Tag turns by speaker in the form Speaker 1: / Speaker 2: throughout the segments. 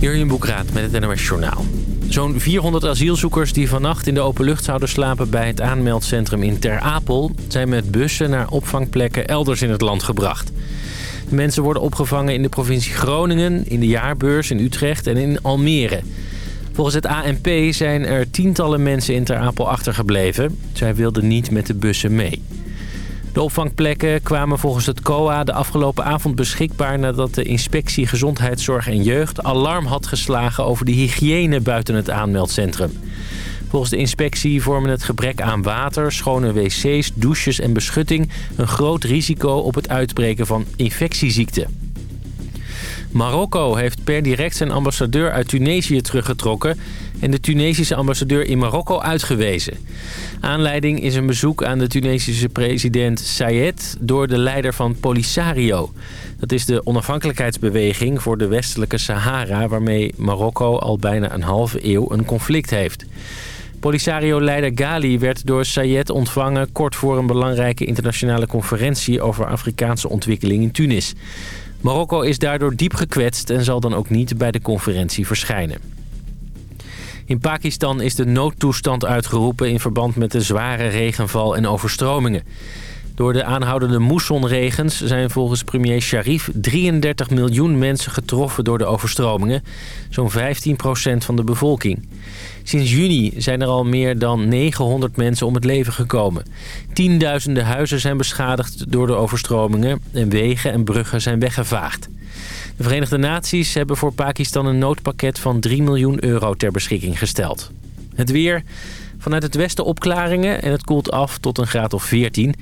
Speaker 1: Jurjen Boekraat met het NOS Journaal. Zo'n 400 asielzoekers die vannacht in de open lucht zouden slapen... bij het aanmeldcentrum in Ter Apel... zijn met bussen naar opvangplekken elders in het land gebracht. De mensen worden opgevangen in de provincie Groningen... in de Jaarbeurs in Utrecht en in Almere. Volgens het ANP zijn er tientallen mensen in Ter Apel achtergebleven. Zij wilden niet met de bussen mee. De opvangplekken kwamen volgens het COA de afgelopen avond beschikbaar... nadat de inspectie Gezondheidszorg en Jeugd alarm had geslagen... over de hygiëne buiten het aanmeldcentrum. Volgens de inspectie vormen het gebrek aan water, schone wc's, douches en beschutting... een groot risico op het uitbreken van infectieziekten. Marokko heeft per direct zijn ambassadeur uit Tunesië teruggetrokken... en de Tunesische ambassadeur in Marokko uitgewezen. Aanleiding is een bezoek aan de Tunesische president Sayed... door de leider van Polisario. Dat is de onafhankelijkheidsbeweging voor de westelijke Sahara... waarmee Marokko al bijna een halve eeuw een conflict heeft. Polisario-leider Ghali werd door Sayed ontvangen... kort voor een belangrijke internationale conferentie... over Afrikaanse ontwikkeling in Tunis... Marokko is daardoor diep gekwetst en zal dan ook niet bij de conferentie verschijnen. In Pakistan is de noodtoestand uitgeroepen in verband met de zware regenval en overstromingen. Door de aanhoudende moessonregens zijn volgens premier Sharif 33 miljoen mensen getroffen door de overstromingen. Zo'n 15% van de bevolking. Sinds juni zijn er al meer dan 900 mensen om het leven gekomen. Tienduizenden huizen zijn beschadigd door de overstromingen en wegen en bruggen zijn weggevaagd. De Verenigde Naties hebben voor Pakistan een noodpakket van 3 miljoen euro ter beschikking gesteld. Het weer. Vanuit het westen opklaringen en het koelt af tot een graad of 14.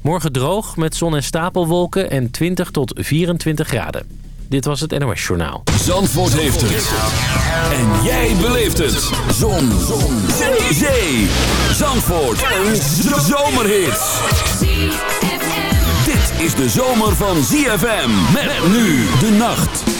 Speaker 1: Morgen droog met zon en stapelwolken en 20 tot 24 graden. Dit was het NOS Journaal.
Speaker 2: Zandvoort heeft het. En jij beleeft het. Zon. zon. Zee. Zee. Zandvoort. Een zomerhit. Dit is de zomer van ZFM. Met nu de nacht.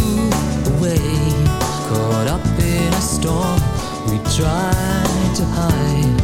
Speaker 3: storm. We try to hide.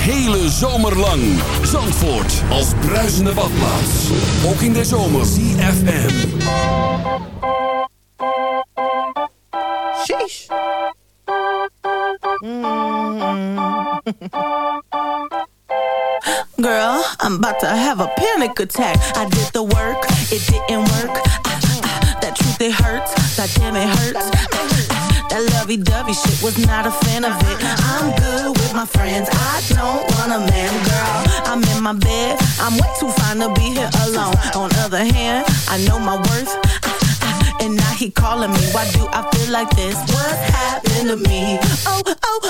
Speaker 2: hele zomer lang. Zandvoort als bruisende badplaats. Ook in de zomer. CFM.
Speaker 4: Sheesh. Mm. Girl, I'm about to have a panic attack. I did the work, it didn't work. Ah, ah, ah. That truth, it hurts. that damn, it hurts. That lovey-dovey shit was not a fan of it. I'm good with my friends, I don't want a man, girl. I'm in my bed, I'm way too fine to be here alone. On other hand, I know my worth. And now he calling me, why do I feel like this? What happened to me? Oh, oh,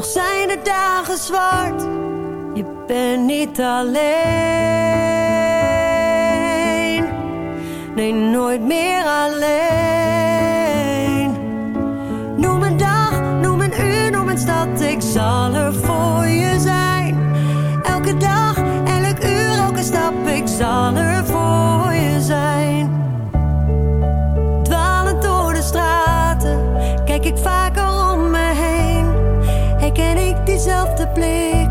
Speaker 5: Toch zijn de dagen zwart, je bent niet alleen. Nee, nooit meer alleen. Noem een dag, noem een uur, noem een stad, ik zal er voor je zijn. Elke dag, elk uur, elke stap, ik zal er voor je zijn. Dwalend door de straten, kijk ik vaak dezelfde blik.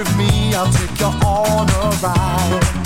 Speaker 6: with me, I'll take you on a ride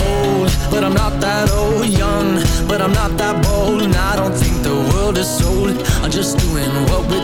Speaker 3: old, but I'm not that old Young, but I'm not that bold And I don't think the world is sold. I'm just doing what we're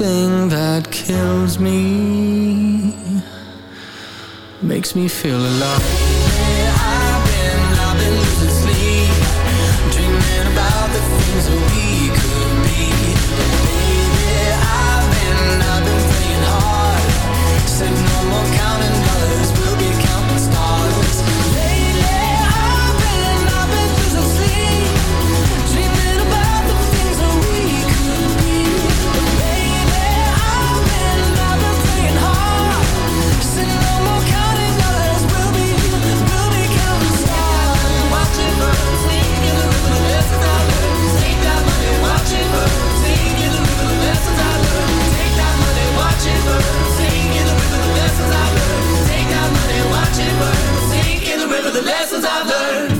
Speaker 3: thing that kills me makes me feel alive. I've been, I've been losing sleep, dreaming about the things that we could be. Baby, I've been, I've been hard, said no more counting dollars. the lessons I've learned.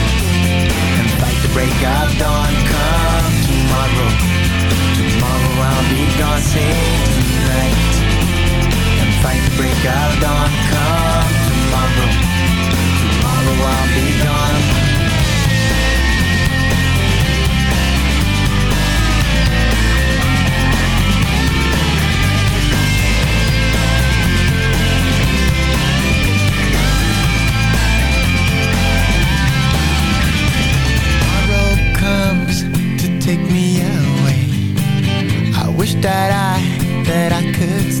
Speaker 7: break of dawn. Come tomorrow, tomorrow I'll be gone. Save tonight and fight the break of dawn. Come tomorrow, tomorrow I'll be gone. Could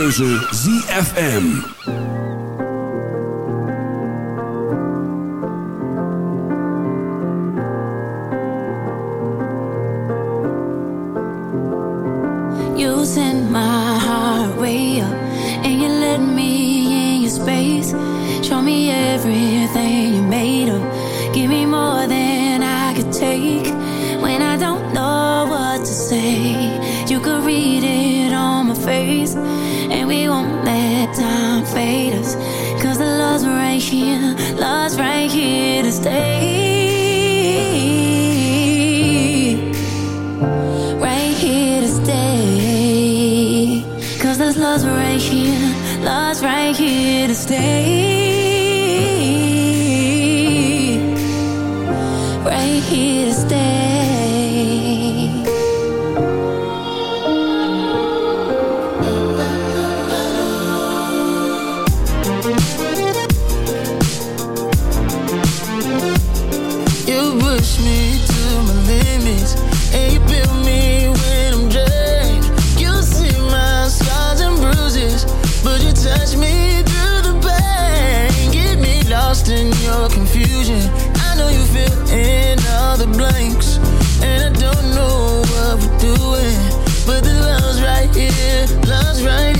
Speaker 8: keuze ZFM.
Speaker 9: away fill in all the blanks. And I don't know what we're doing. But the love's right here, love's right here.